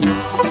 Bye.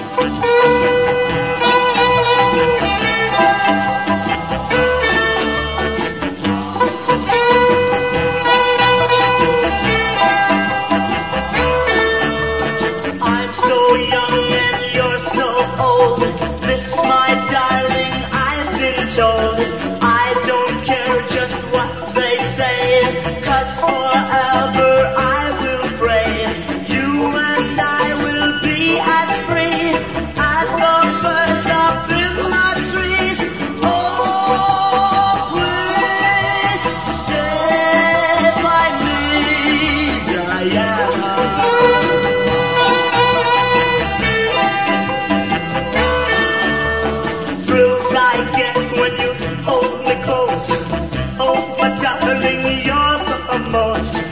lost.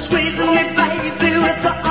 squeezing me, baby, with the